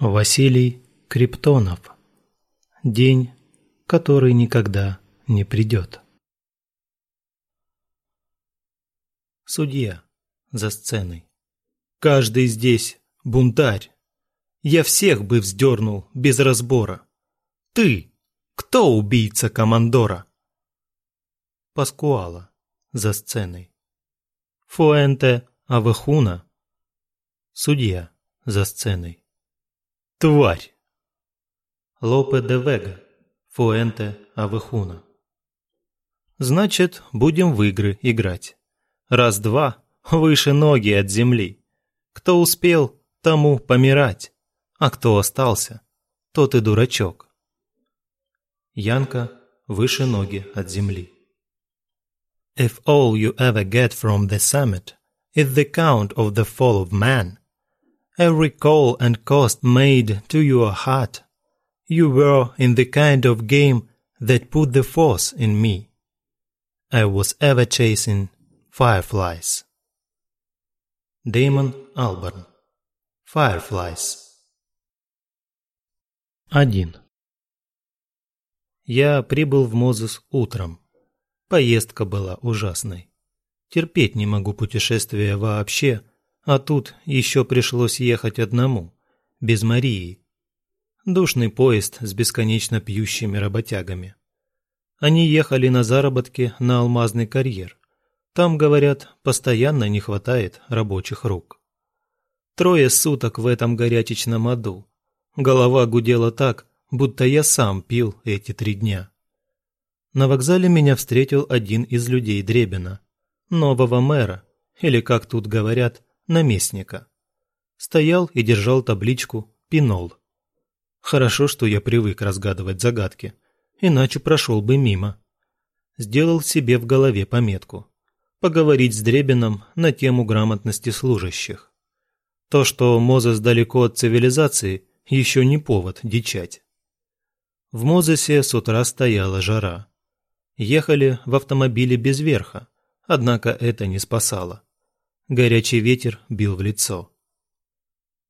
Василий Криптонов. День, который никогда не придет. Судья за сценой. Каждый здесь бунтарь. Я всех бы вздернул без разбора. Ты, кто убийца командора? Паскуала за сценой. Фуэнте Авехуна. Судья за сценой. Тварь! Лопе де Вега, Фуэнте Авехуна. Значит, будем в игры играть. Раз-два, выше ноги от земли. Кто успел, тому помирать, а кто остался, тот и дурачок. Янка выше ноги от земли. If all you ever get from the summit is the count of the fall of man, every call and cost made to your heart, you were in the kind of game that put the force in me. I was ever chasing fireflies. Damon Albarn. Fireflies. 1. Я прибыл в Мозес утром. Поездка была ужасной. Терпеть не могу путешествия вообще, а тут еще пришлось ехать одному, без Марии. Душный поезд с бесконечно пьющими работягами. Они ехали на заработки на алмазный карьер. Там, говорят, постоянно не хватает рабочих рук. Трое суток в этом горячечном аду. Голова гудела так, будто я сам пил эти три дня. На вокзале меня встретил один из людей Дребина, нового мэра, или, как тут говорят, наместника. Стоял и держал табличку «Пинол». Хорошо, что я привык разгадывать загадки, иначе прошел бы мимо. Сделал себе в голове пометку. Поговорить с Дребином на тему грамотности служащих. То, что Мозес далеко от цивилизации, еще не повод дичать. В Мозесе с утра стояла жара. Ехали в автомобиле без верха, однако это не спасало. Горячий ветер бил в лицо.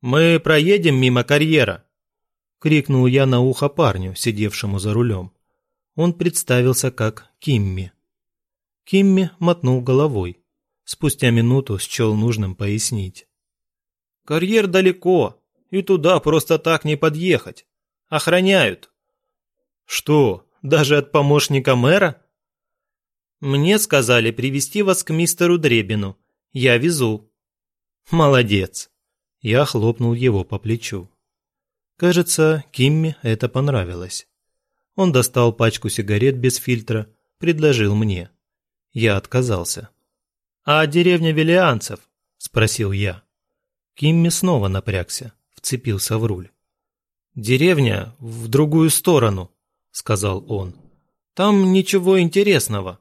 «Мы проедем мимо карьера!» — крикнул я на ухо парню, сидевшему за рулем. Он представился как Кимми. Кимми мотнул головой. Спустя минуту счел нужным пояснить. «Карьер далеко, и туда просто так не подъехать. Охраняют». «Что, даже от помощника мэра?» «Мне сказали привести вас к мистеру Дребину», я везу». «Молодец!» Я хлопнул его по плечу. Кажется, Кимми это понравилось. Он достал пачку сигарет без фильтра, предложил мне. Я отказался. «А деревня Велианцев?» – спросил я. Кимми снова напрягся, вцепился в руль. «Деревня в другую сторону», – сказал он. «Там ничего интересного.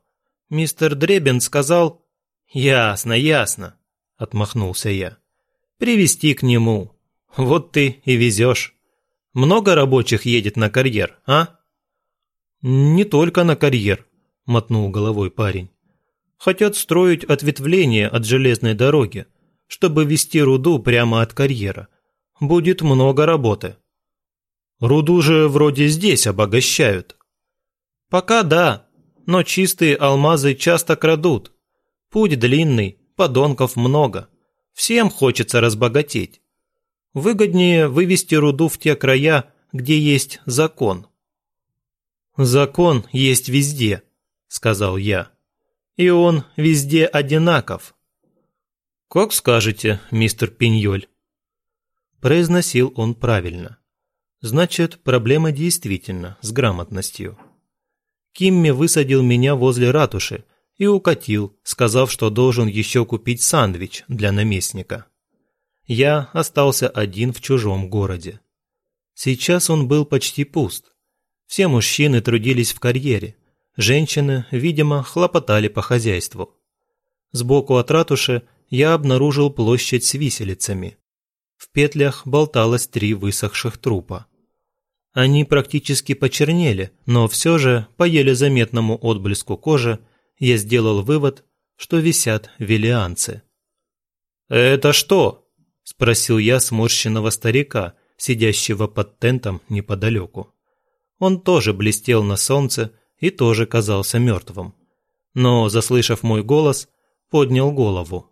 Мистер Дребен сказал, «Ясно, ясно», — отмахнулся я. «Привести к нему. Вот ты и везешь. Много рабочих едет на карьер, а?» «Не только на карьер», — мотнул головой парень. «Хотят строить ответвление от железной дороги, чтобы вести руду прямо от карьера. Будет много работы». «Руду же вроде здесь обогащают». «Пока да, но чистые алмазы часто крадут», Путь длинный, подонков много. Всем хочется разбогатеть. Выгоднее вывести руду в те края, где есть закон. «Закон есть везде», — сказал я. «И он везде одинаков». «Как скажете, мистер Пиньоль». Произносил он правильно. Значит, проблема действительно с грамотностью. Кимми высадил меня возле ратуши, и укатил, сказав, что должен еще купить сандвич для наместника. Я остался один в чужом городе. Сейчас он был почти пуст. Все мужчины трудились в карьере, женщины, видимо, хлопотали по хозяйству. Сбоку от ратуши я обнаружил площадь с виселицами. В петлях болталось три высохших трупа. Они практически почернели, но все же, по еле заметному отблеску кожи, я сделал вывод, что висят велианцы. «Это что?» – спросил я сморщенного старика, сидящего под тентом неподалеку. Он тоже блестел на солнце и тоже казался мертвым. Но, заслышав мой голос, поднял голову.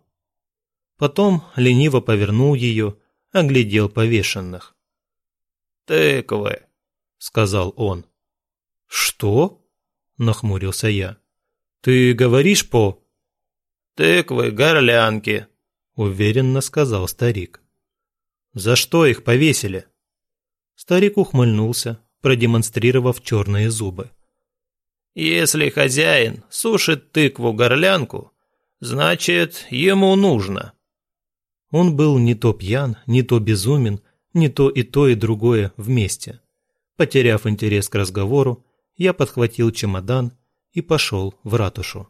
Потом лениво повернул ее, оглядел повешенных. «Тыквы», — сказал он. «Что?» – нахмурился я. «Ты говоришь по...» «Тыквы, горлянки», – уверенно сказал старик. «За что их повесили?» Старик ухмыльнулся, продемонстрировав черные зубы. «Если хозяин сушит тыкву-горлянку, значит, ему нужно». Он был не то пьян, не то безумен, не то и то и другое вместе. Потеряв интерес к разговору, я подхватил чемодан и пошел в ратушу.